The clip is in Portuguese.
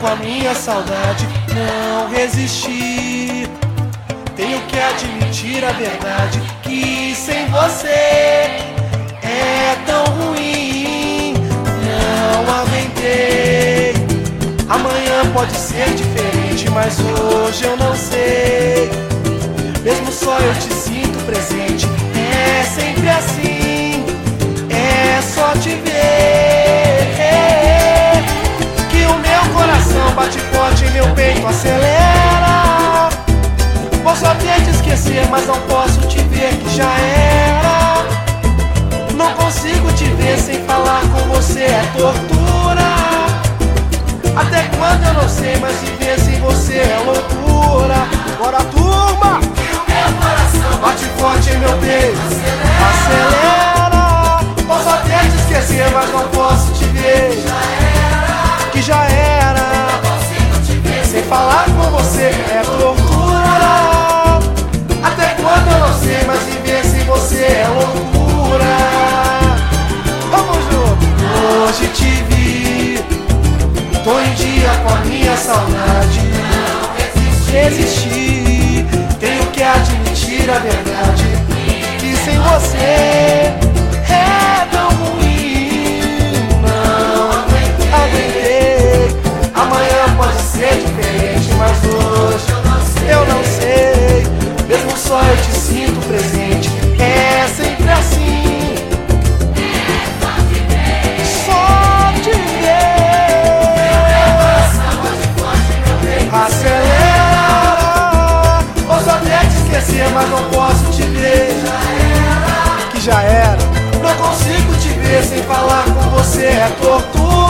com a minha saudade, não resisti. Tenho que admitir a verdade que sem você é tão ruim. Não aguentei. Amanhã pode ser diferente, mas hoje eu não sei. Tortura. Até quando eu não sei, mas viver sem você é loucura. Bora, turma! Que o meu coração Bate forte meu peito, acelera. Posso até te esquecer, mas não posso te ver. Que já era. consigo te ver Sem falar com você é te vi, tô em dia com a minha saudade. não. Resisti, tenho que admitir a verdade. Que sem você é tão ruim. Não aguentei. Amanhã pode ser diferente, mas hoje eu não sei. Mesmo só eu te sinto presente. Esquecer, mas não posso te ver. Que já era. Não consigo te ver sem falar com você. É tortura.